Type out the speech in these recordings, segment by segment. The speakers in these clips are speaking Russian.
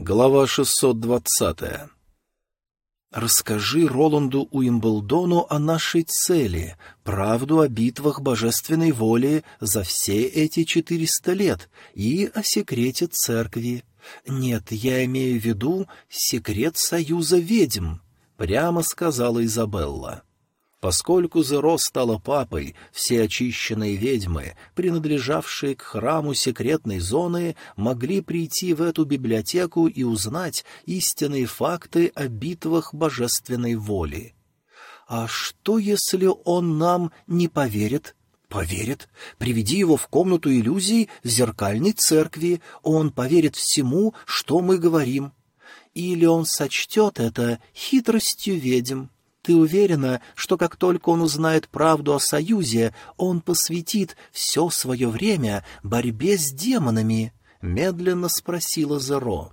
Глава 620. «Расскажи Роланду Уимблдону о нашей цели, правду о битвах божественной воли за все эти четыреста лет и о секрете церкви. Нет, я имею в виду секрет союза ведьм», — прямо сказала Изабелла. Поскольку Зеро стала папой, все очищенные ведьмы, принадлежавшие к храму секретной зоны, могли прийти в эту библиотеку и узнать истинные факты о битвах божественной воли. «А что, если он нам не поверит?» «Поверит. Приведи его в комнату иллюзий зеркальной церкви, он поверит всему, что мы говорим. Или он сочтет это хитростью ведьм». Ты уверена, что как только он узнает правду о Союзе, он посвятит все свое время борьбе с демонами?» — медленно спросила Зеро.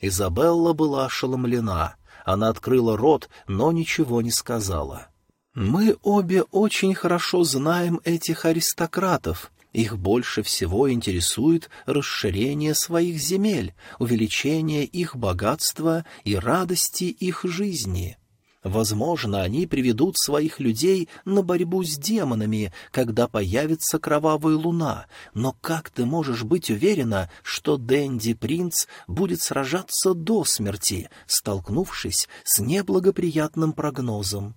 Изабелла была ошеломлена. Она открыла рот, но ничего не сказала. «Мы обе очень хорошо знаем этих аристократов», их больше всего интересует расширение своих земель, увеличение их богатства и радости их жизни. Возможно, они приведут своих людей на борьбу с демонами, когда появится кровавая луна, но как ты можешь быть уверена, что Дэнди Принц будет сражаться до смерти, столкнувшись с неблагоприятным прогнозом?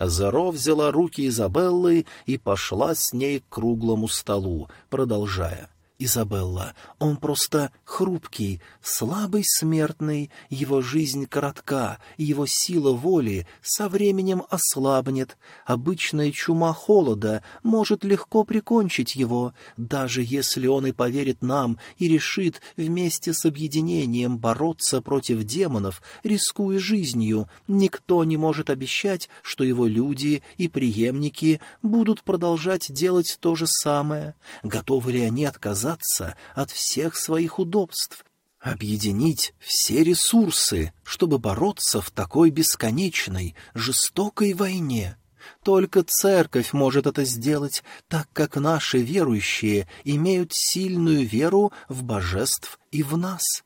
Заро взяла руки Изабеллы и пошла с ней к круглому столу, продолжая. Изабелла, он просто хрупкий, слабый смертный, его жизнь коротка, его сила воли со временем ослабнет. Обычная чума холода может легко прикончить его, даже если он и поверит нам и решит вместе с объединением бороться против демонов, рискуя жизнью. Никто не может обещать, что его люди и преемники будут продолжать делать то же самое. Готовы ли они отказаться отказаться от всех своих удобств, объединить все ресурсы, чтобы бороться в такой бесконечной, жестокой войне. Только церковь может это сделать, так как наши верующие имеют сильную веру в божеств и в нас.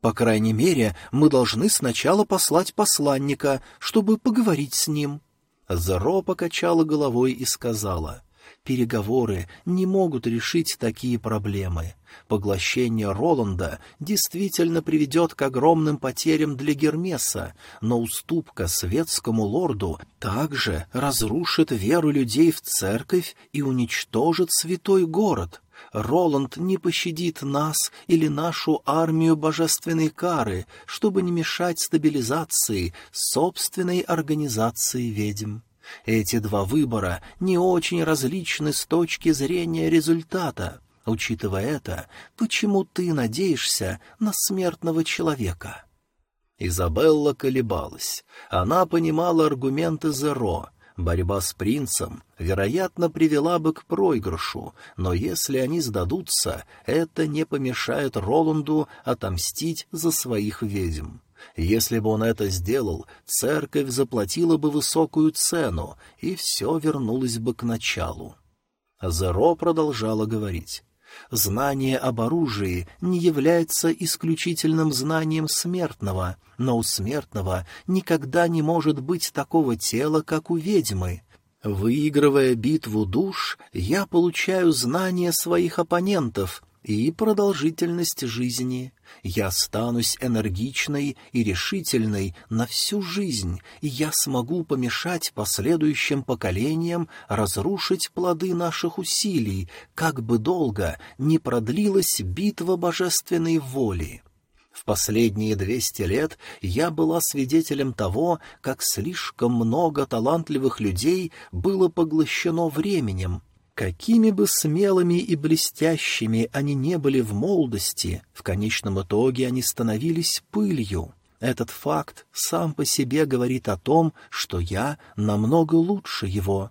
По крайней мере, мы должны сначала послать посланника, чтобы поговорить с ним. Заро покачала головой и сказала, Переговоры не могут решить такие проблемы. Поглощение Роланда действительно приведет к огромным потерям для Гермеса, но уступка светскому лорду также разрушит веру людей в церковь и уничтожит святой город. Роланд не пощадит нас или нашу армию божественной кары, чтобы не мешать стабилизации собственной организации ведьм. Эти два выбора не очень различны с точки зрения результата. Учитывая это, почему ты надеешься на смертного человека?» Изабелла колебалась. Она понимала аргументы Зеро. Борьба с принцем, вероятно, привела бы к проигрышу, но если они сдадутся, это не помешает Роланду отомстить за своих ведьм. Если бы он это сделал, церковь заплатила бы высокую цену, и все вернулось бы к началу. Зеро продолжала говорить. Знание об оружии не является исключительным знанием смертного, но у смертного никогда не может быть такого тела, как у ведьмы. Выигрывая битву душ, я получаю знания своих оппонентов и продолжительность жизни. Я останусь энергичной и решительной на всю жизнь, и я смогу помешать последующим поколениям разрушить плоды наших усилий, как бы долго не продлилась битва божественной воли. В последние двести лет я была свидетелем того, как слишком много талантливых людей было поглощено временем, Какими бы смелыми и блестящими они не были в молодости, в конечном итоге они становились пылью. Этот факт сам по себе говорит о том, что я намного лучше его.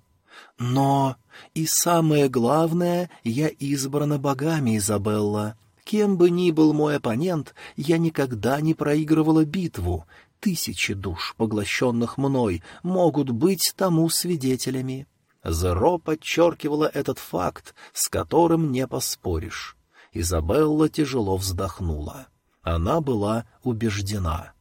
Но, и самое главное, я избрана богами, Изабелла. Кем бы ни был мой оппонент, я никогда не проигрывала битву. Тысячи душ, поглощенных мной, могут быть тому свидетелями. Зеро подчеркивала этот факт, с которым не поспоришь. Изабелла тяжело вздохнула. Она была убеждена.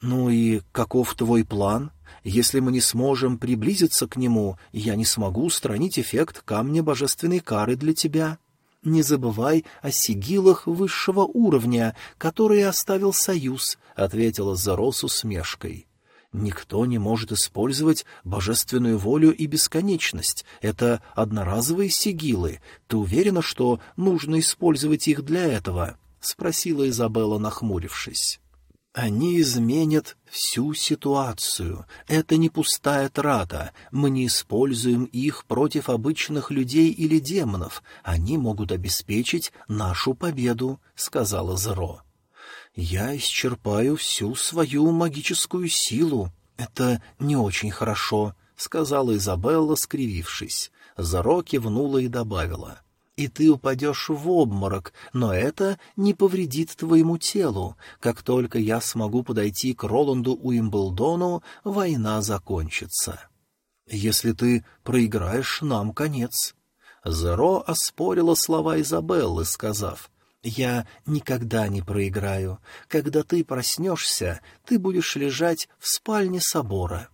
«Ну и каков твой план? Если мы не сможем приблизиться к нему, я не смогу устранить эффект камня божественной кары для тебя. Не забывай о сигилах высшего уровня, которые оставил Союз», — ответила Заро с усмешкой. Никто не может использовать божественную волю и бесконечность. Это одноразовые сигилы. Ты уверена, что нужно использовать их для этого? — спросила Изабелла, нахмурившись. Они изменят всю ситуацию. Это не пустая трата. Мы не используем их против обычных людей или демонов. Они могут обеспечить нашу победу, — сказала Зеро я исчерпаю всю свою магическую силу. Это не очень хорошо», — сказала Изабелла, скривившись. Заро кивнула и добавила. «И ты упадешь в обморок, но это не повредит твоему телу. Как только я смогу подойти к Роланду Уимблдону, война закончится. Если ты проиграешь, нам конец». Зеро оспорила слова Изабеллы, сказав, я никогда не проиграю. Когда ты проснешься, ты будешь лежать в спальне собора».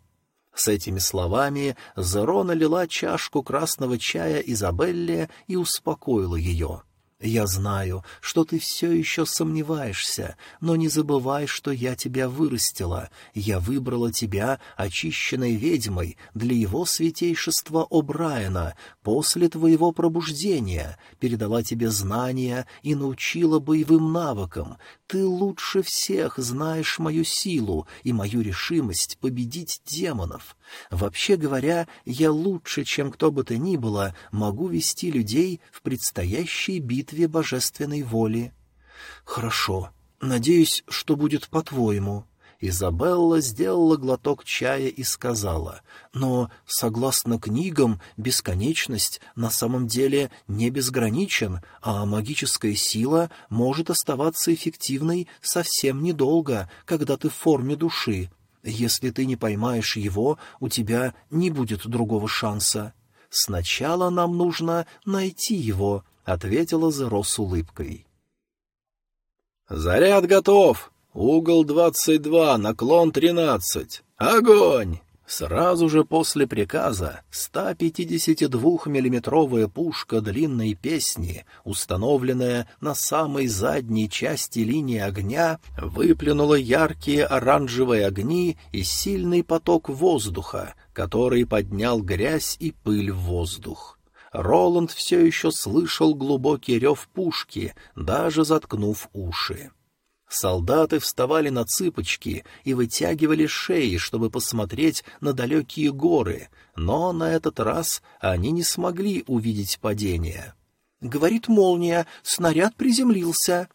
С этими словами Зеро налила чашку красного чая Изабелле и успокоила ее. Я знаю, что ты все еще сомневаешься, но не забывай, что я тебя вырастила. Я выбрала тебя, очищенной ведьмой, для его святейшества О'Брайена, после твоего пробуждения, передала тебе знания и научила боевым навыкам. Ты лучше всех знаешь мою силу и мою решимость победить демонов. Вообще говоря, я лучше, чем кто бы то ни было, могу вести людей в предстоящей битве божественной воли. Хорошо. Надеюсь, что будет по-твоему. Изабелла сделала глоток чая и сказала, «Но, согласно книгам, бесконечность на самом деле не безграничен, а магическая сила может оставаться эффективной совсем недолго, когда ты в форме души. Если ты не поймаешь его, у тебя не будет другого шанса. Сначала нам нужно найти его, — ответила Зеро с улыбкой. «Заряд готов! Угол двадцать два, наклон тринадцать! Огонь!» Сразу же после приказа 152-миллиметровая пушка длинной песни, установленная на самой задней части линии огня, выплюнула яркие оранжевые огни и сильный поток воздуха, который поднял грязь и пыль в воздух. Роланд все еще слышал глубокий рев пушки, даже заткнув уши. Солдаты вставали на цыпочки и вытягивали шеи, чтобы посмотреть на далекие горы, но на этот раз они не смогли увидеть падение. Говорит молния, снаряд приземлился.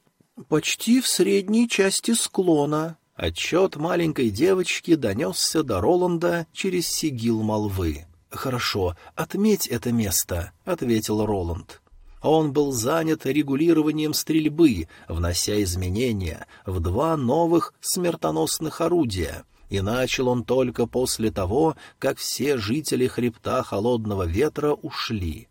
Почти в средней части склона. Отчет маленькой девочки донесся до Роланда через сигил молвы. «Хорошо, отметь это место», — ответил Роланд. Он был занят регулированием стрельбы, внося изменения в два новых смертоносных орудия, и начал он только после того, как все жители хребта холодного ветра ушли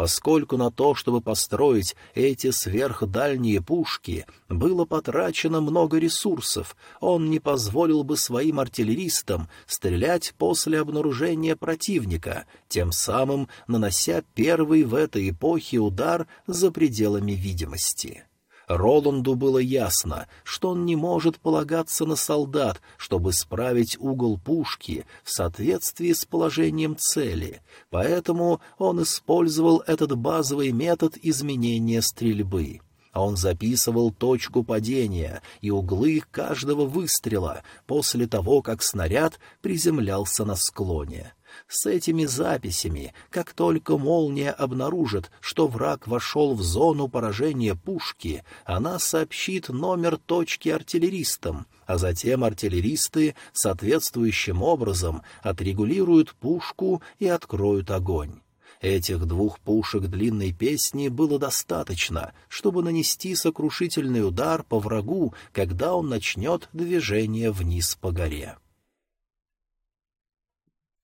поскольку на то, чтобы построить эти сверхдальние пушки, было потрачено много ресурсов, он не позволил бы своим артиллеристам стрелять после обнаружения противника, тем самым нанося первый в этой эпохе удар за пределами видимости. Роланду было ясно, что он не может полагаться на солдат, чтобы справить угол пушки в соответствии с положением цели, поэтому он использовал этот базовый метод изменения стрельбы. Он записывал точку падения и углы каждого выстрела после того, как снаряд приземлялся на склоне. С этими записями, как только молния обнаружит, что враг вошел в зону поражения пушки, она сообщит номер точки артиллеристам, а затем артиллеристы соответствующим образом отрегулируют пушку и откроют огонь. Этих двух пушек длинной песни было достаточно, чтобы нанести сокрушительный удар по врагу, когда он начнет движение вниз по горе.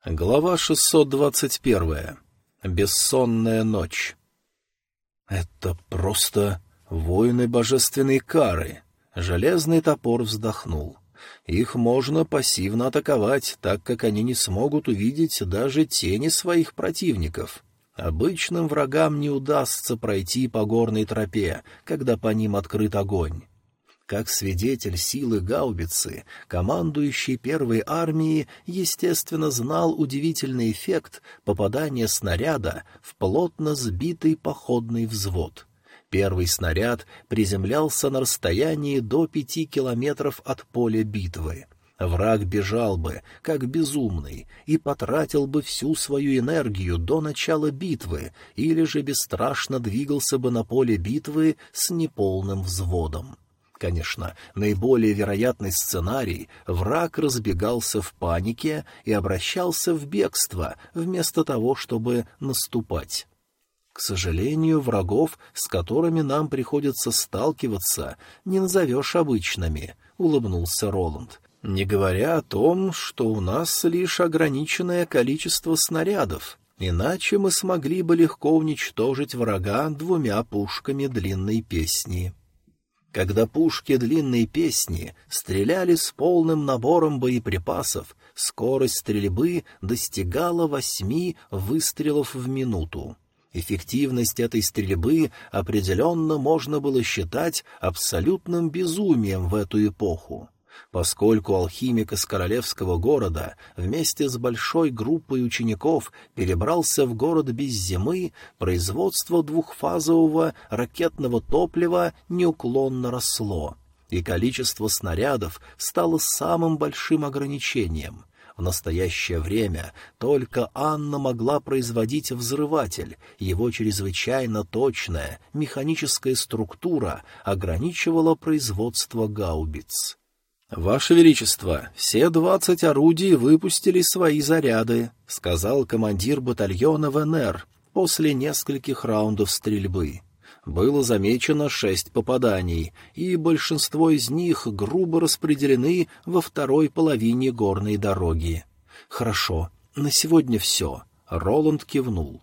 Глава 621. Бессонная ночь. Это просто воины божественной кары. Железный топор вздохнул. Их можно пассивно атаковать, так как они не смогут увидеть даже тени своих противников. Обычным врагам не удастся пройти по горной тропе, когда по ним открыт огонь. Как свидетель силы гаубицы, командующий первой армией, естественно, знал удивительный эффект попадания снаряда в плотно сбитый походный взвод. Первый снаряд приземлялся на расстоянии до пяти километров от поля битвы. Враг бежал бы, как безумный, и потратил бы всю свою энергию до начала битвы, или же бесстрашно двигался бы на поле битвы с неполным взводом. Конечно, наиболее вероятный сценарий — враг разбегался в панике и обращался в бегство, вместо того, чтобы наступать. К сожалению, врагов, с которыми нам приходится сталкиваться, не назовешь обычными, — улыбнулся Роланд. Не говоря о том, что у нас лишь ограниченное количество снарядов, иначе мы смогли бы легко уничтожить врага двумя пушками длинной песни. Когда пушки длинной песни стреляли с полным набором боеприпасов, скорость стрельбы достигала восьми выстрелов в минуту. Эффективность этой стрельбы определенно можно было считать абсолютным безумием в эту эпоху. Поскольку алхимик из королевского города вместе с большой группой учеников перебрался в город без зимы, производство двухфазового ракетного топлива неуклонно росло, и количество снарядов стало самым большим ограничением. В настоящее время только Анна могла производить взрыватель, его чрезвычайно точная механическая структура ограничивала производство гаубиц. «Ваше Величество, все двадцать орудий выпустили свои заряды», — сказал командир батальона ВНР после нескольких раундов стрельбы. Было замечено шесть попаданий, и большинство из них грубо распределены во второй половине горной дороги. «Хорошо, на сегодня все», — Роланд кивнул.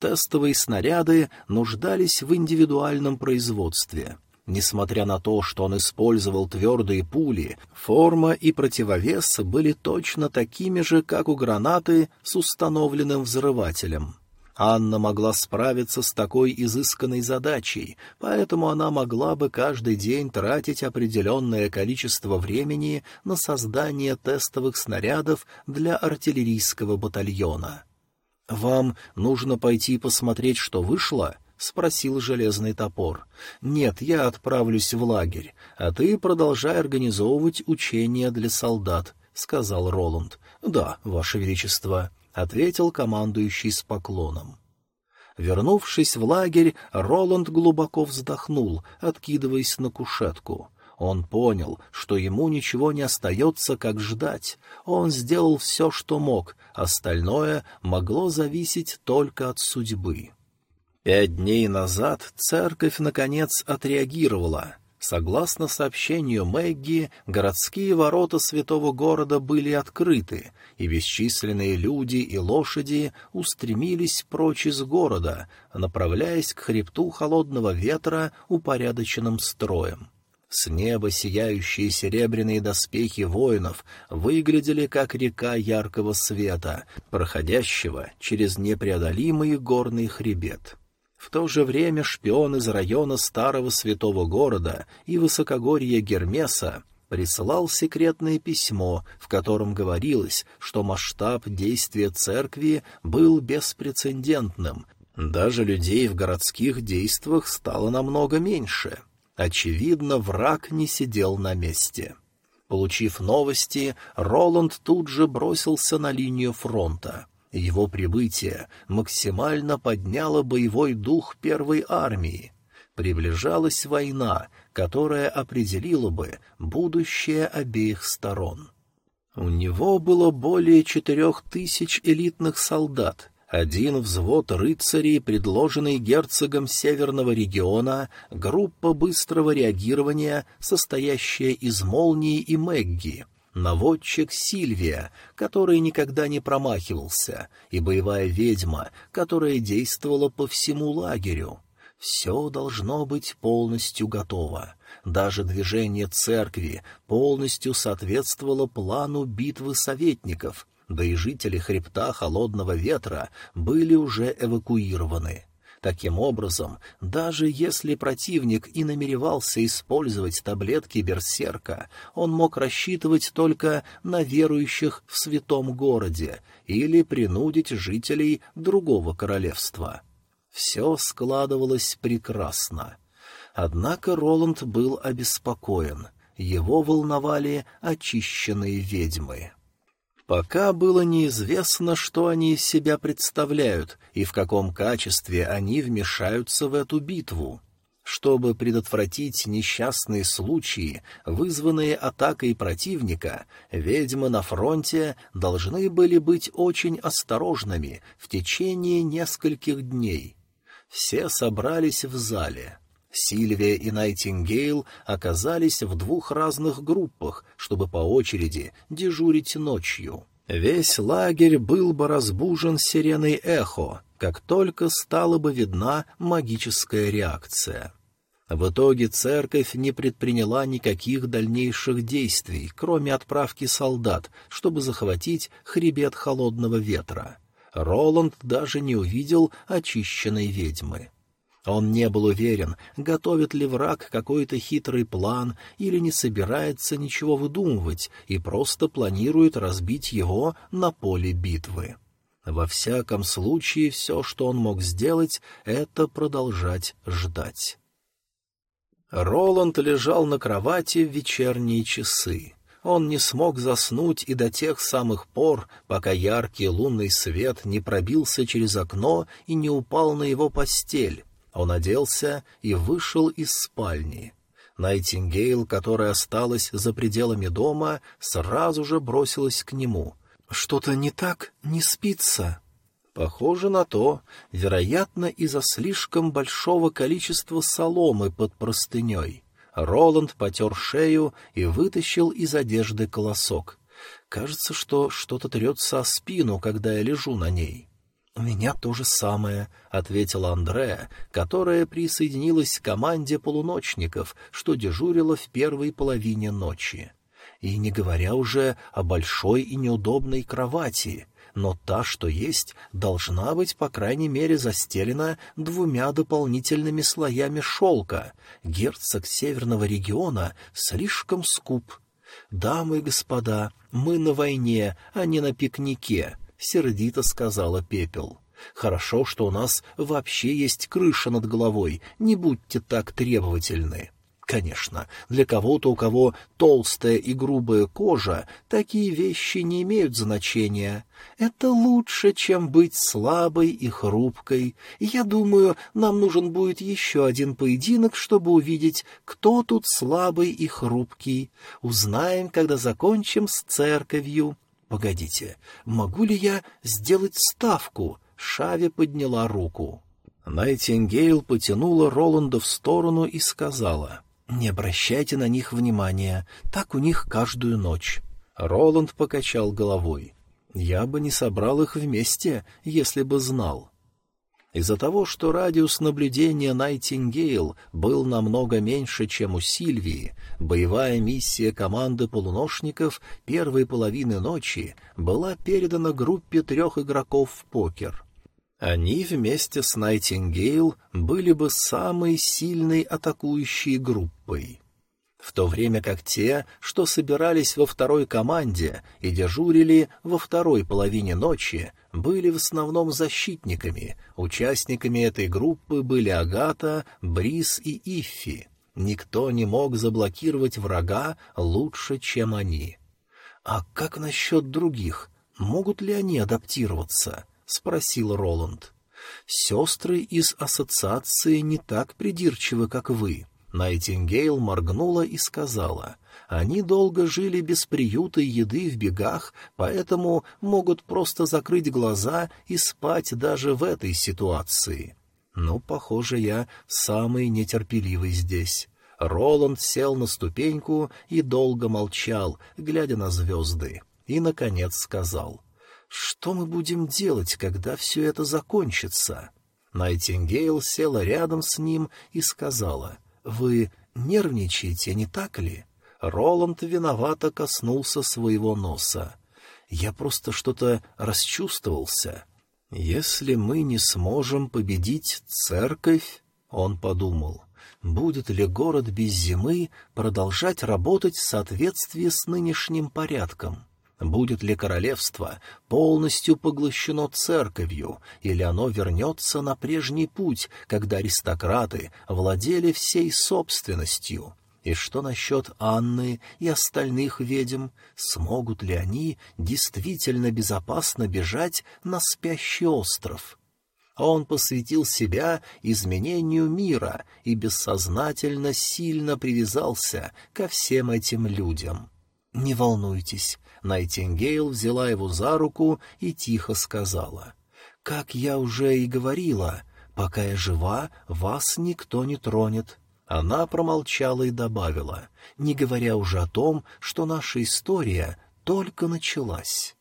Тестовые снаряды нуждались в индивидуальном производстве — Несмотря на то, что он использовал твердые пули, форма и противовес были точно такими же, как у гранаты с установленным взрывателем. Анна могла справиться с такой изысканной задачей, поэтому она могла бы каждый день тратить определенное количество времени на создание тестовых снарядов для артиллерийского батальона. «Вам нужно пойти посмотреть, что вышло?» — спросил железный топор. — Нет, я отправлюсь в лагерь, а ты продолжай организовывать учения для солдат, — сказал Роланд. — Да, ваше величество, — ответил командующий с поклоном. Вернувшись в лагерь, Роланд глубоко вздохнул, откидываясь на кушетку. Он понял, что ему ничего не остается, как ждать. Он сделал все, что мог, остальное могло зависеть только от судьбы. Пять дней назад церковь, наконец, отреагировала. Согласно сообщению Мэгги, городские ворота святого города были открыты, и бесчисленные люди и лошади устремились прочь из города, направляясь к хребту холодного ветра упорядоченным строем. С неба сияющие серебряные доспехи воинов выглядели как река яркого света, проходящего через непреодолимый горный хребет. В то же время шпион из района старого святого города и высокогорья Гермеса присылал секретное письмо, в котором говорилось, что масштаб действия церкви был беспрецедентным, даже людей в городских действиях стало намного меньше. Очевидно, враг не сидел на месте. Получив новости, Роланд тут же бросился на линию фронта. Его прибытие максимально подняло боевой дух первой армии. Приближалась война, которая определила бы будущее обеих сторон. У него было более четырех тысяч элитных солдат, один взвод рыцарей, предложенный герцогом Северного региона, группа быстрого реагирования, состоящая из молнии и Мэгги — наводчик Сильвия, который никогда не промахивался, и боевая ведьма, которая действовала по всему лагерю. Все должно быть полностью готово. Даже движение церкви полностью соответствовало плану битвы советников, да и жители хребта Холодного Ветра были уже эвакуированы. Таким образом, даже если противник и намеревался использовать таблетки берсерка, он мог рассчитывать только на верующих в святом городе или принудить жителей другого королевства. Все складывалось прекрасно. Однако Роланд был обеспокоен. Его волновали очищенные ведьмы. Пока было неизвестно, что они из себя представляют и в каком качестве они вмешаются в эту битву. Чтобы предотвратить несчастные случаи, вызванные атакой противника, ведьмы на фронте должны были быть очень осторожными в течение нескольких дней. Все собрались в зале. Сильвия и Найтингейл оказались в двух разных группах, чтобы по очереди дежурить ночью. Весь лагерь был бы разбужен сиреной эхо, как только стала бы видна магическая реакция. В итоге церковь не предприняла никаких дальнейших действий, кроме отправки солдат, чтобы захватить хребет холодного ветра. Роланд даже не увидел очищенной ведьмы. Он не был уверен, готовит ли враг какой-то хитрый план или не собирается ничего выдумывать и просто планирует разбить его на поле битвы. Во всяком случае, все, что он мог сделать, это продолжать ждать. Роланд лежал на кровати в вечерние часы. Он не смог заснуть и до тех самых пор, пока яркий лунный свет не пробился через окно и не упал на его постель, он оделся и вышел из спальни. Найтингейл, которая осталась за пределами дома, сразу же бросилась к нему. «Что-то не так? Не спится?» Похоже на то, вероятно, из-за слишком большого количества соломы под простыней. Роланд потер шею и вытащил из одежды колосок. Кажется, что что-то трется о спину, когда я лежу на ней. «У меня то же самое», — ответила Андреа, которая присоединилась к команде полуночников, что дежурила в первой половине ночи. И не говоря уже о большой и неудобной кровати, но та, что есть, должна быть, по крайней мере, застелена двумя дополнительными слоями шелка. Герцог северного региона слишком скуп. «Дамы и господа, мы на войне, а не на пикнике», — сердито сказала Пепел. «Хорошо, что у нас вообще есть крыша над головой, не будьте так требовательны». Конечно, для кого-то, у кого толстая и грубая кожа, такие вещи не имеют значения. Это лучше, чем быть слабой и хрупкой. я думаю, нам нужен будет еще один поединок, чтобы увидеть, кто тут слабый и хрупкий. Узнаем, когда закончим с церковью. «Погодите, могу ли я сделать ставку?» Шави подняла руку. Найтингейл потянула Роланда в сторону и сказала, «Не обращайте на них внимания, так у них каждую ночь». Роланд покачал головой. «Я бы не собрал их вместе, если бы знал». Из-за того, что радиус наблюдения Найтингейл был намного меньше, чем у Сильвии, боевая миссия команды полуношников первой половины ночи была передана группе трех игроков в покер. Они вместе с Найтингейл были бы самой сильной атакующей группой в то время как те, что собирались во второй команде и дежурили во второй половине ночи, были в основном защитниками. Участниками этой группы были Агата, Брис и Иффи. Никто не мог заблокировать врага лучше, чем они. «А как насчет других? Могут ли они адаптироваться?» — спросил Роланд. «Сестры из ассоциации не так придирчивы, как вы». Найтингейл моргнула и сказала, «Они долго жили без приюта и еды в бегах, поэтому могут просто закрыть глаза и спать даже в этой ситуации». «Ну, похоже, я самый нетерпеливый здесь». Роланд сел на ступеньку и долго молчал, глядя на звезды, и, наконец, сказал, «Что мы будем делать, когда все это закончится?» Найтингейл села рядом с ним и сказала, «Вы нервничаете, не так ли?» Роланд виновато коснулся своего носа. «Я просто что-то расчувствовался. Если мы не сможем победить церковь...» Он подумал, будет ли город без зимы продолжать работать в соответствии с нынешним порядком. Будет ли королевство полностью поглощено церковью, или оно вернется на прежний путь, когда аристократы владели всей собственностью? И что насчет Анны и остальных ведьм? Смогут ли они действительно безопасно бежать на спящий остров? Он посвятил себя изменению мира и бессознательно сильно привязался ко всем этим людям. «Не волнуйтесь, Найтингейл взяла его за руку и тихо сказала. «Как я уже и говорила, пока я жива, вас никто не тронет». Она промолчала и добавила, не говоря уже о том, что наша история только началась.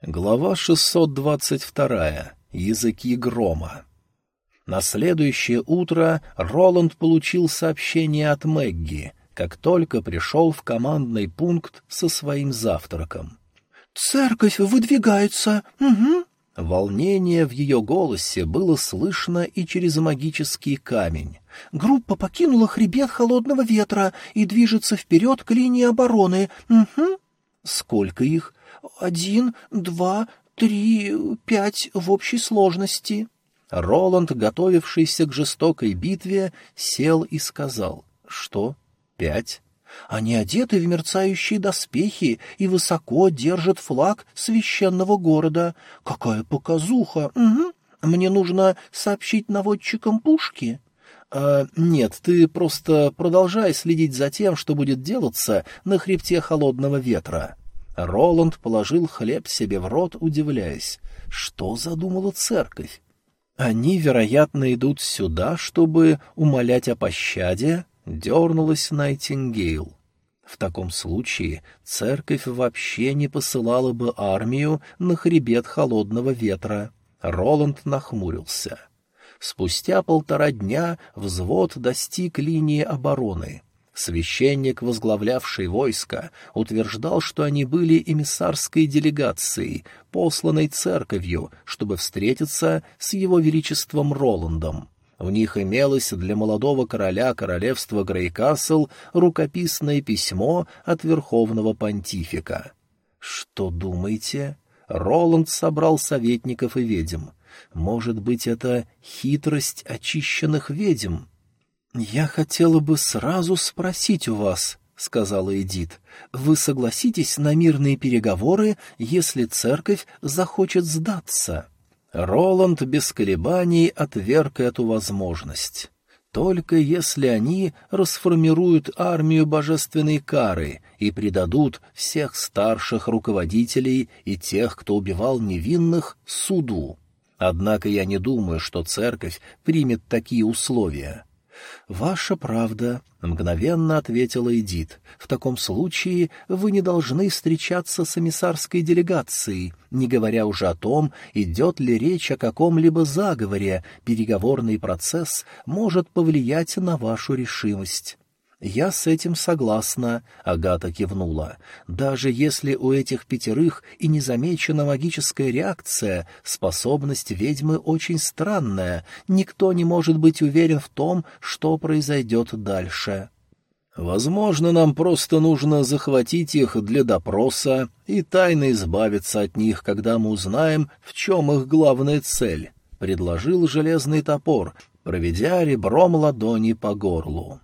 Глава 622. Языки грома. На следующее утро Роланд получил сообщение от Мэгги, как только пришел в командный пункт со своим завтраком. «Церковь выдвигается! Угу!» Волнение в ее голосе было слышно и через магический камень. «Группа покинула хребет холодного ветра и движется вперед к линии обороны. Угу!» «Сколько их?» «Один, два, три, пять в общей сложности». Роланд, готовившийся к жестокой битве, сел и сказал. «Что? Пять. Они одеты в мерцающие доспехи и высоко держат флаг священного города. Какая показуха! Угу. Мне нужно сообщить наводчикам пушки. А, нет, ты просто продолжай следить за тем, что будет делаться на хребте холодного ветра. Роланд положил хлеб себе в рот, удивляясь. Что задумала церковь? Они, вероятно, идут сюда, чтобы умолять о пощаде? Дернулась Найтингейл. В таком случае церковь вообще не посылала бы армию на хребет холодного ветра. Роланд нахмурился. Спустя полтора дня взвод достиг линии обороны. Священник, возглавлявший войско, утверждал, что они были эмиссарской делегацией, посланной церковью, чтобы встретиться с его величеством Роландом. В них имелось для молодого короля королевства Грейкасл рукописное письмо от верховного понтифика. «Что думаете?» Роланд собрал советников и ведьм. «Может быть, это хитрость очищенных ведьм?» «Я хотела бы сразу спросить у вас», — сказала Эдит, — «вы согласитесь на мирные переговоры, если церковь захочет сдаться?» Роланд без колебаний отверг эту возможность. Только если они расформируют армию божественной кары и предадут всех старших руководителей и тех, кто убивал невинных, суду. Однако я не думаю, что церковь примет такие условия. «Ваша правда», — мгновенно ответила Эдит. «В таком случае вы не должны встречаться с эмиссарской делегацией, не говоря уже о том, идет ли речь о каком-либо заговоре, переговорный процесс может повлиять на вашу решимость». «Я с этим согласна», — Агата кивнула. «Даже если у этих пятерых и не замечена магическая реакция, способность ведьмы очень странная, никто не может быть уверен в том, что произойдет дальше». «Возможно, нам просто нужно захватить их для допроса и тайно избавиться от них, когда мы узнаем, в чем их главная цель», — предложил железный топор, проведя ребром ладони по горлу.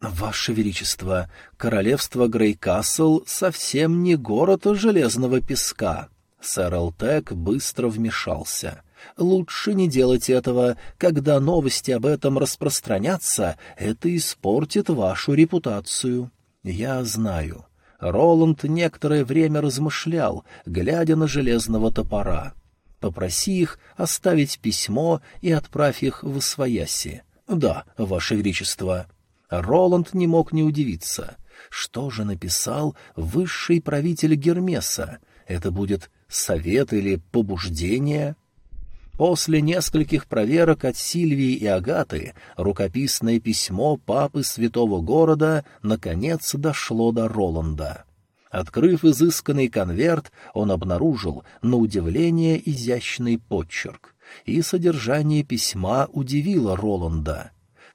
«Ваше Величество, королевство Грейкасл совсем не город железного песка». Сэр Алтек быстро вмешался. «Лучше не делать этого. Когда новости об этом распространятся, это испортит вашу репутацию». «Я знаю». Роланд некоторое время размышлял, глядя на железного топора. «Попроси их оставить письмо и отправь их в Освояси». «Да, Ваше Величество». Роланд не мог не удивиться. Что же написал высший правитель Гермеса? Это будет совет или побуждение? После нескольких проверок от Сильвии и Агаты рукописное письмо папы святого города наконец дошло до Роланда. Открыв изысканный конверт, он обнаружил, на удивление, изящный почерк. И содержание письма удивило Роланда.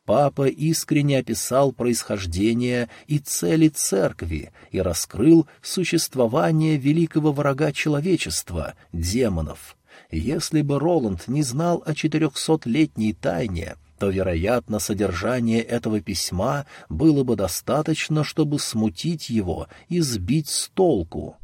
Папа искренне описал происхождение и цели церкви и раскрыл существование великого врага человечества — демонов. Если бы Роланд не знал о четырехсотлетней тайне, то, вероятно, содержание этого письма было бы достаточно, чтобы смутить его и сбить с толку.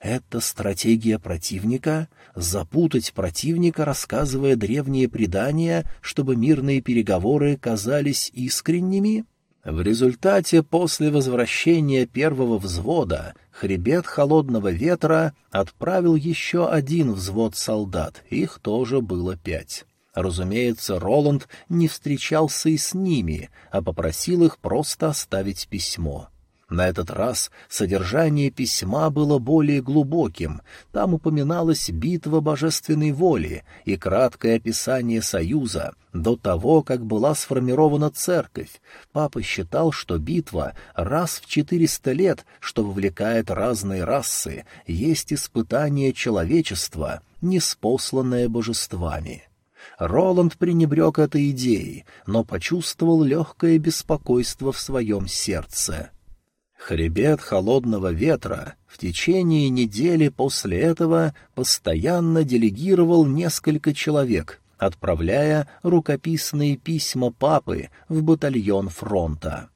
Это стратегия противника — запутать противника, рассказывая древние предания, чтобы мирные переговоры казались искренними? В результате, после возвращения первого взвода, хребет холодного ветра отправил еще один взвод солдат, их тоже было пять. Разумеется, Роланд не встречался и с ними, а попросил их просто оставить письмо. На этот раз содержание письма было более глубоким. Там упоминалась битва божественной воли и краткое описание союза до того, как была сформирована церковь. Папа считал, что битва раз в четыреста лет, что вовлекает разные расы, есть испытание человечества, неспосланное божествами. Роланд пренебрег этой идеей, но почувствовал легкое беспокойство в своем сердце. Хребет холодного ветра в течение недели после этого постоянно делегировал несколько человек, отправляя рукописные письма папы в батальон фронта.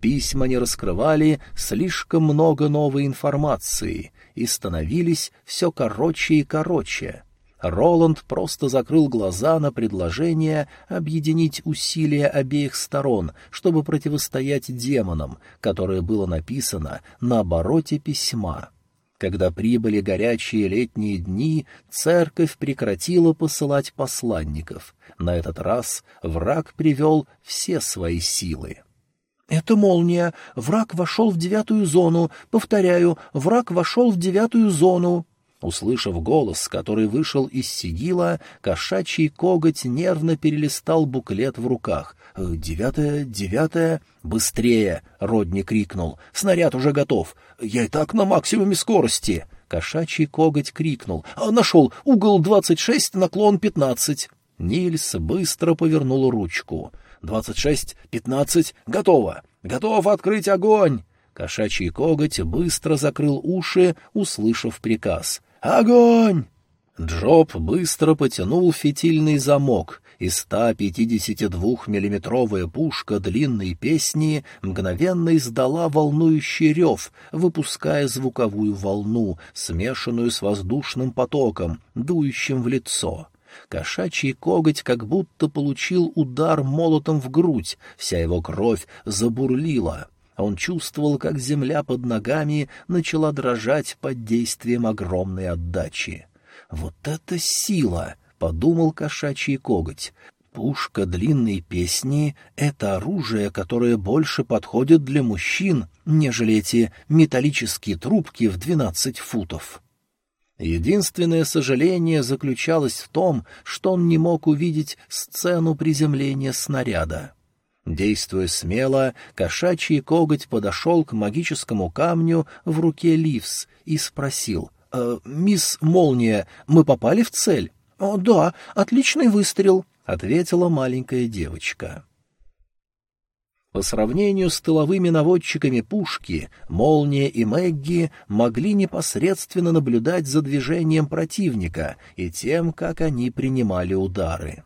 Письма не раскрывали слишком много новой информации и становились все короче и короче. Роланд просто закрыл глаза на предложение объединить усилия обеих сторон, чтобы противостоять демонам, которое было написано на обороте письма. Когда прибыли горячие летние дни, церковь прекратила посылать посланников. На этот раз враг привел все свои силы. «Это молния. Враг вошел в девятую зону. Повторяю, враг вошел в девятую зону». Услышав голос, который вышел из сидила, кошачий коготь нервно перелистал буклет в руках. «Э, «Девятое, девятое...» «Быстрее!» — Родни крикнул. «Снаряд уже готов! Я и так на максимуме скорости!» Кошачий коготь крикнул. «А, «Нашел! Угол двадцать шесть, наклон пятнадцать!» Нильс быстро повернул ручку. «Двадцать шесть, пятнадцать, готово! Готов открыть огонь!» Кошачий коготь быстро закрыл уши, услышав приказ. «Огонь!» Джоб быстро потянул фитильный замок, и 152-миллиметровая пушка длинной песни мгновенно издала волнующий рев, выпуская звуковую волну, смешанную с воздушным потоком, дующим в лицо. Кошачий коготь как будто получил удар молотом в грудь, вся его кровь забурлила. Он чувствовал, как земля под ногами начала дрожать под действием огромной отдачи. «Вот это сила!» — подумал кошачий коготь. Пушка длинной песни — это оружие, которое больше подходит для мужчин, нежели эти металлические трубки в двенадцать футов. Единственное сожаление заключалось в том, что он не мог увидеть сцену приземления снаряда. Действуя смело, кошачий коготь подошел к магическому камню в руке Ливс и спросил, «Э, «Мисс Молния, мы попали в цель?» «О, да, отличный выстрел», — ответила маленькая девочка. По сравнению с тыловыми наводчиками пушки, Молния и Мэгги могли непосредственно наблюдать за движением противника и тем, как они принимали удары.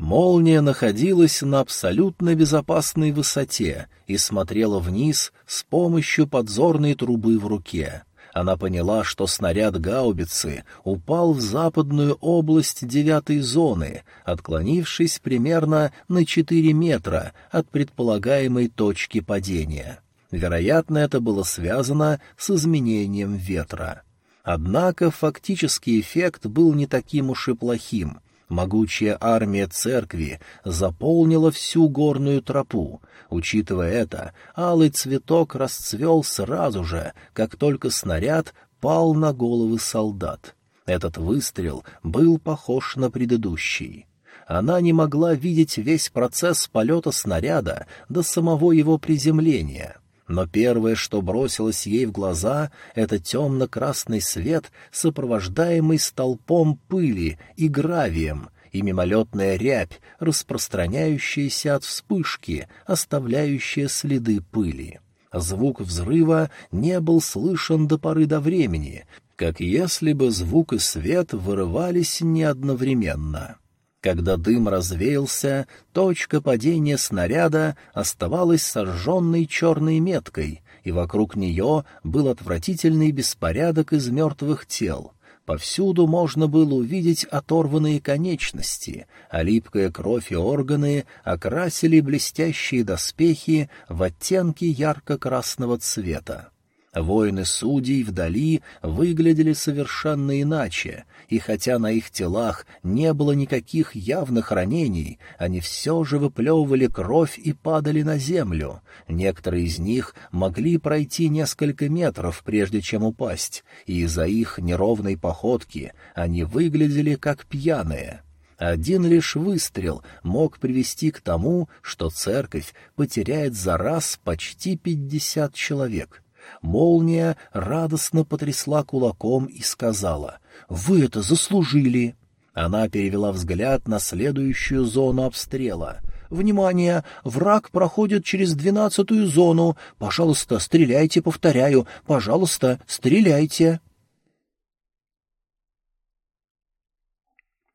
Молния находилась на абсолютно безопасной высоте и смотрела вниз с помощью подзорной трубы в руке. Она поняла, что снаряд гаубицы упал в западную область девятой зоны, отклонившись примерно на четыре метра от предполагаемой точки падения. Вероятно, это было связано с изменением ветра. Однако фактический эффект был не таким уж и плохим — Могучая армия церкви заполнила всю горную тропу. Учитывая это, алый цветок расцвел сразу же, как только снаряд пал на головы солдат. Этот выстрел был похож на предыдущий. Она не могла видеть весь процесс полета снаряда до самого его приземления. Но первое, что бросилось ей в глаза, — это темно-красный свет, сопровождаемый столпом пыли и гравием, и мимолетная рябь, распространяющаяся от вспышки, оставляющая следы пыли. Звук взрыва не был слышен до поры до времени, как если бы звук и свет вырывались не одновременно. Когда дым развеялся, точка падения снаряда оставалась сожженной черной меткой, и вокруг нее был отвратительный беспорядок из мертвых тел — Повсюду можно было увидеть оторванные конечности, а липкая кровь и органы окрасили блестящие доспехи в оттенки ярко-красного цвета. Воины судей вдали выглядели совершенно иначе, и хотя на их телах не было никаких явных ранений, они все же выплевывали кровь и падали на землю. Некоторые из них могли пройти несколько метров, прежде чем упасть, и из-за их неровной походки они выглядели как пьяные. Один лишь выстрел мог привести к тому, что церковь потеряет за раз почти пятьдесят человек — Молния радостно потрясла кулаком и сказала «Вы это заслужили!» Она перевела взгляд на следующую зону обстрела. «Внимание! Враг проходит через двенадцатую зону. Пожалуйста, стреляйте, повторяю. Пожалуйста, стреляйте!»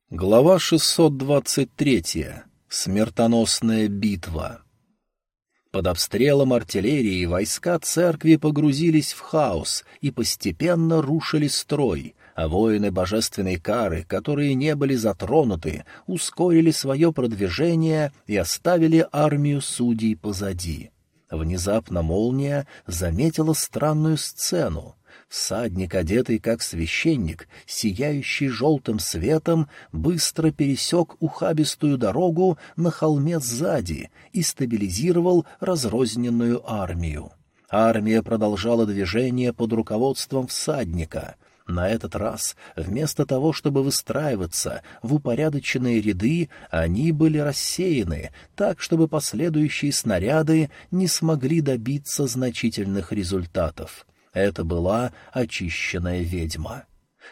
Глава 623. Смертоносная битва. Под обстрелом артиллерии войска церкви погрузились в хаос и постепенно рушили строй, а воины божественной кары, которые не были затронуты, ускорили свое продвижение и оставили армию судей позади. Внезапно молния заметила странную сцену. Всадник, одетый как священник, сияющий желтым светом, быстро пересек ухабистую дорогу на холме сзади и стабилизировал разрозненную армию. Армия продолжала движение под руководством всадника. На этот раз, вместо того, чтобы выстраиваться в упорядоченные ряды, они были рассеяны, так, чтобы последующие снаряды не смогли добиться значительных результатов. Это была очищенная ведьма.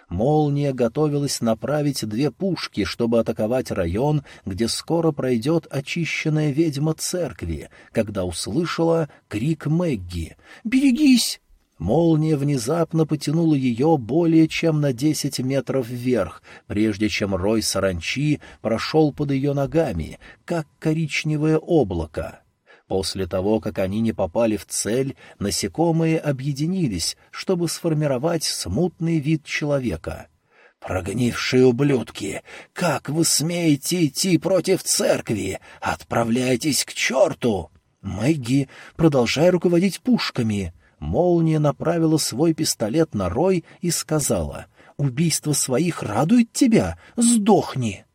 Молния готовилась направить две пушки, чтобы атаковать район, где скоро пройдет очищенная ведьма церкви, когда услышала крик Мэгги «Берегись!». Молния внезапно потянула ее более чем на десять метров вверх, прежде чем рой саранчи прошел под ее ногами, как коричневое облако. После того, как они не попали в цель, насекомые объединились, чтобы сформировать смутный вид человека. «Прогнившие ублюдки! Как вы смеете идти против церкви? Отправляйтесь к черту!» Мэгги, продолжая руководить пушками. Молния направила свой пистолет на Рой и сказала, «Убийство своих радует тебя? Сдохни!»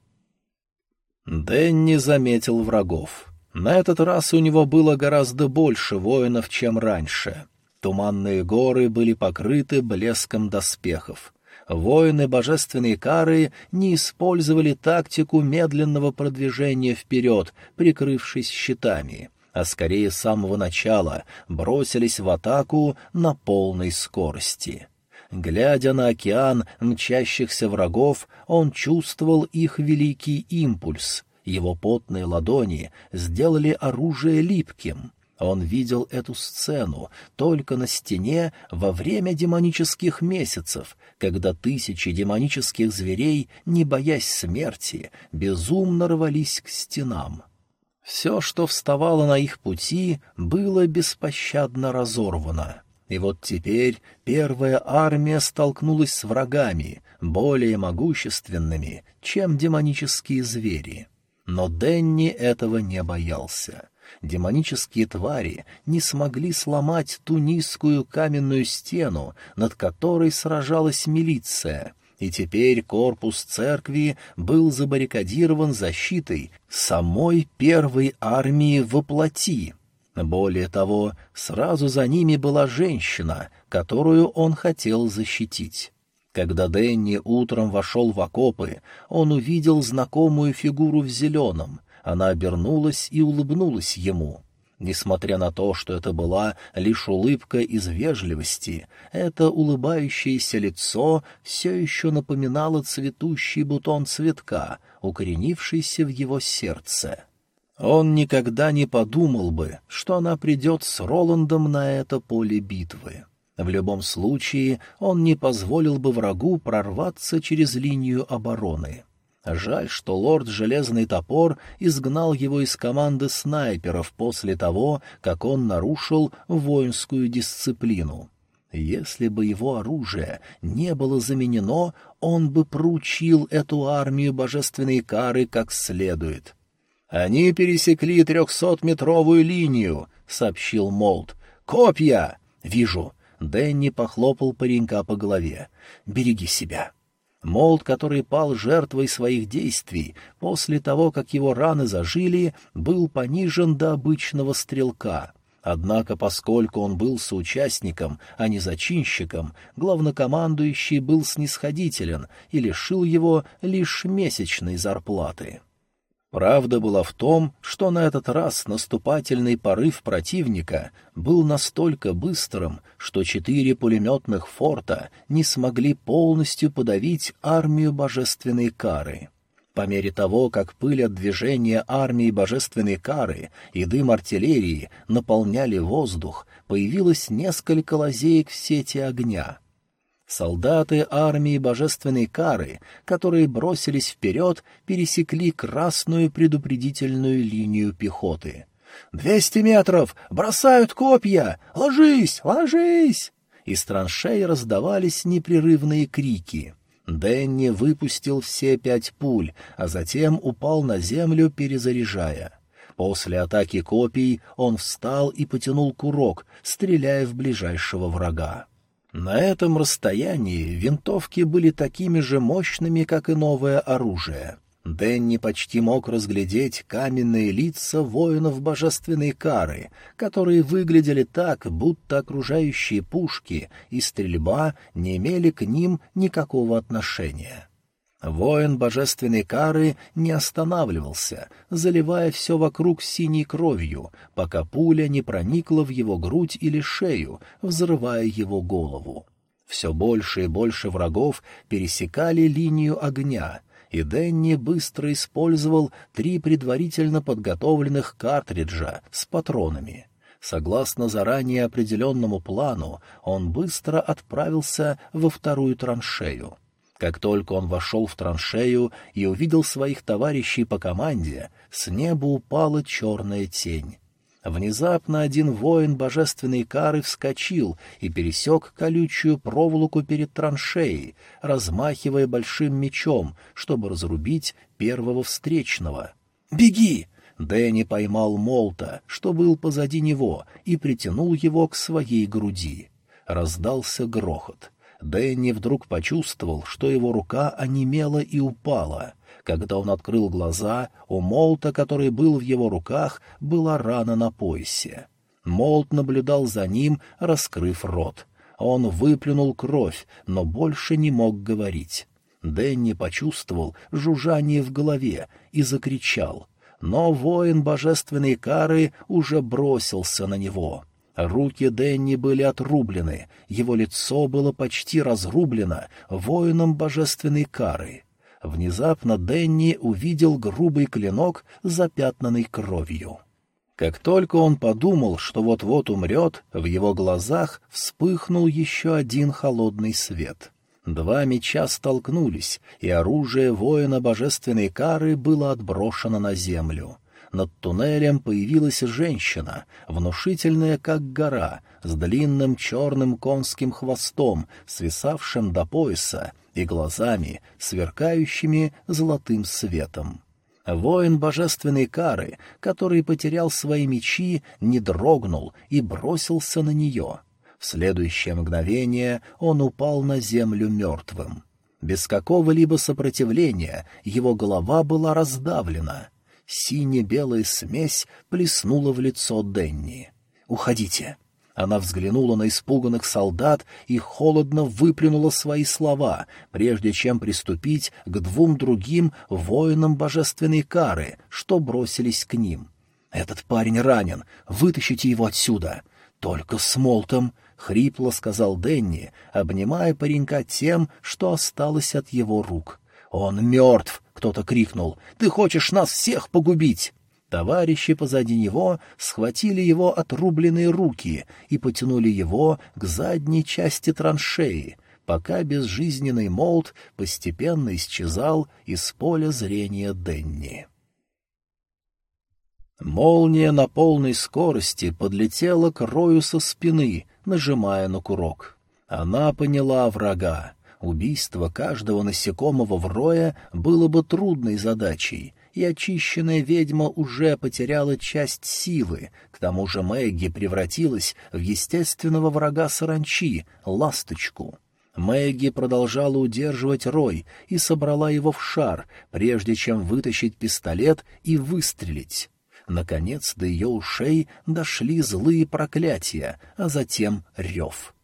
Дэнни заметил врагов. На этот раз у него было гораздо больше воинов, чем раньше. Туманные горы были покрыты блеском доспехов. Воины божественной кары не использовали тактику медленного продвижения вперед, прикрывшись щитами, а скорее с самого начала бросились в атаку на полной скорости. Глядя на океан мчащихся врагов, он чувствовал их великий импульс — его потные ладони сделали оружие липким. Он видел эту сцену только на стене во время демонических месяцев, когда тысячи демонических зверей, не боясь смерти, безумно рвались к стенам. Все, что вставало на их пути, было беспощадно разорвано. И вот теперь первая армия столкнулась с врагами, более могущественными, чем демонические звери. Но Денни этого не боялся. Демонические твари не смогли сломать ту низкую каменную стену, над которой сражалась милиция, и теперь корпус церкви был забаррикадирован защитой самой первой армии воплоти. Более того, сразу за ними была женщина, которую он хотел защитить. Когда Дэнни утром вошел в окопы, он увидел знакомую фигуру в зеленом. Она обернулась и улыбнулась ему. Несмотря на то, что это была лишь улыбка из вежливости, это улыбающееся лицо все еще напоминало цветущий бутон цветка, укоренившийся в его сердце. Он никогда не подумал бы, что она придет с Роландом на это поле битвы. В любом случае, он не позволил бы врагу прорваться через линию обороны. Жаль, что лорд Железный Топор изгнал его из команды снайперов после того, как он нарушил воинскую дисциплину. Если бы его оружие не было заменено, он бы проучил эту армию божественной кары как следует. «Они пересекли трехсотметровую линию», — сообщил Молд. «Копья!» «Вижу. Дэнни похлопал паренька по голове. «Береги себя». Молд, который пал жертвой своих действий, после того, как его раны зажили, был понижен до обычного стрелка. Однако, поскольку он был соучастником, а не зачинщиком, главнокомандующий был снисходителен и лишил его лишь месячной зарплаты. Правда была в том, что на этот раз наступательный порыв противника был настолько быстрым, что четыре пулеметных форта не смогли полностью подавить армию божественной кары. По мере того, как пыль от движения армии божественной кары и дым артиллерии наполняли воздух, появилось несколько лазеек в сети огня — Солдаты армии божественной кары, которые бросились вперед, пересекли красную предупредительную линию пехоты. «Двести метров! Бросают копья! Ложись! Ложись!» Из траншей раздавались непрерывные крики. Дэнни выпустил все пять пуль, а затем упал на землю, перезаряжая. После атаки копий он встал и потянул курок, стреляя в ближайшего врага. На этом расстоянии винтовки были такими же мощными, как и новое оружие. Дэнни почти мог разглядеть каменные лица воинов божественной кары, которые выглядели так, будто окружающие пушки и стрельба не имели к ним никакого отношения. Воин божественной кары не останавливался, заливая все вокруг синей кровью, пока пуля не проникла в его грудь или шею, взрывая его голову. Все больше и больше врагов пересекали линию огня, и Дэнни быстро использовал три предварительно подготовленных картриджа с патронами. Согласно заранее определенному плану, он быстро отправился во вторую траншею — как только он вошел в траншею и увидел своих товарищей по команде, с неба упала черная тень. Внезапно один воин божественной кары вскочил и пересек колючую проволоку перед траншеей, размахивая большим мечом, чтобы разрубить первого встречного. «Беги!» Дэнни поймал Молта, что был позади него, и притянул его к своей груди. Раздался грохот. Дэнни вдруг почувствовал, что его рука онемела и упала. Когда он открыл глаза, у Молта, который был в его руках, была рана на поясе. Молт наблюдал за ним, раскрыв рот. Он выплюнул кровь, но больше не мог говорить. Дэнни почувствовал жужжание в голове и закричал. Но воин божественной кары уже бросился на него. Руки Дэнни были отрублены, его лицо было почти разрублено воином божественной кары. Внезапно Дэнни увидел грубый клинок, запятнанный кровью. Как только он подумал, что вот-вот умрет, в его глазах вспыхнул еще один холодный свет. Два меча столкнулись, и оружие воина божественной кары было отброшено на землю — над туннелем появилась женщина, внушительная как гора, с длинным черным конским хвостом, свисавшим до пояса, и глазами, сверкающими золотым светом. Воин божественной кары, который потерял свои мечи, не дрогнул и бросился на нее. В следующее мгновение он упал на землю мертвым. Без какого-либо сопротивления его голова была раздавлена — Сине-белая смесь плеснула в лицо Денни. «Уходите!» Она взглянула на испуганных солдат и холодно выплюнула свои слова, прежде чем приступить к двум другим воинам божественной кары, что бросились к ним. «Этот парень ранен, вытащите его отсюда!» «Только с молотом!» — хрипло сказал Денни, обнимая паренька тем, что осталось от его рук. «Он мертв!» — кто-то крикнул. «Ты хочешь нас всех погубить!» Товарищи позади него схватили его отрубленные руки и потянули его к задней части траншеи, пока безжизненный молот постепенно исчезал из поля зрения Денни. Молния на полной скорости подлетела к Рою со спины, нажимая на курок. Она поняла врага. Убийство каждого насекомого в Роя было бы трудной задачей, и очищенная ведьма уже потеряла часть силы, к тому же Мэгги превратилась в естественного врага саранчи — ласточку. Мэгги продолжала удерживать Рой и собрала его в шар, прежде чем вытащить пистолет и выстрелить. Наконец до ее ушей дошли злые проклятия, а затем рев.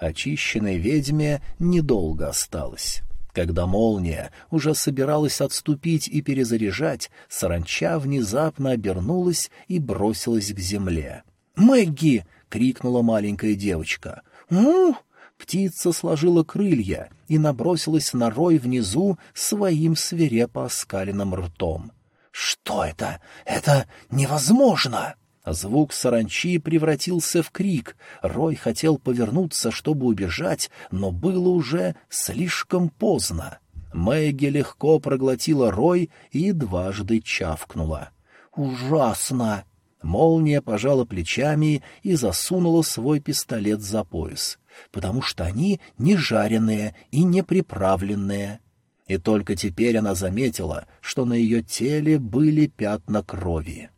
Очищенной ведьме недолго осталось. Когда молния уже собиралась отступить и перезаряжать, саранча внезапно обернулась и бросилась к земле. «Мэгги!» — крикнула маленькая девочка. «Ну!» Птица сложила крылья и набросилась на рой внизу своим свирепо оскаленным ртом. «Что это? Это невозможно!» Звук саранчи превратился в крик. Рой хотел повернуться, чтобы убежать, но было уже слишком поздно. Мэгги легко проглотила Рой и дважды чавкнула. «Ужасно!» Молния пожала плечами и засунула свой пистолет за пояс, потому что они не жареные и не приправленные. И только теперь она заметила, что на ее теле были пятна крови.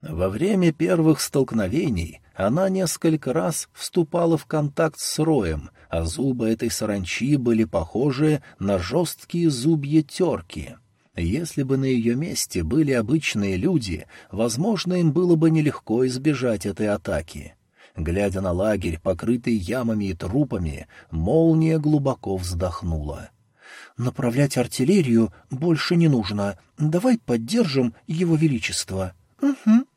Во время первых столкновений она несколько раз вступала в контакт с роем, а зубы этой саранчи были похожи на жесткие зубья терки. Если бы на ее месте были обычные люди, возможно, им было бы нелегко избежать этой атаки. Глядя на лагерь, покрытый ямами и трупами, молния глубоко вздохнула. «Направлять артиллерию больше не нужно. Давай поддержим его величество». «Угу»,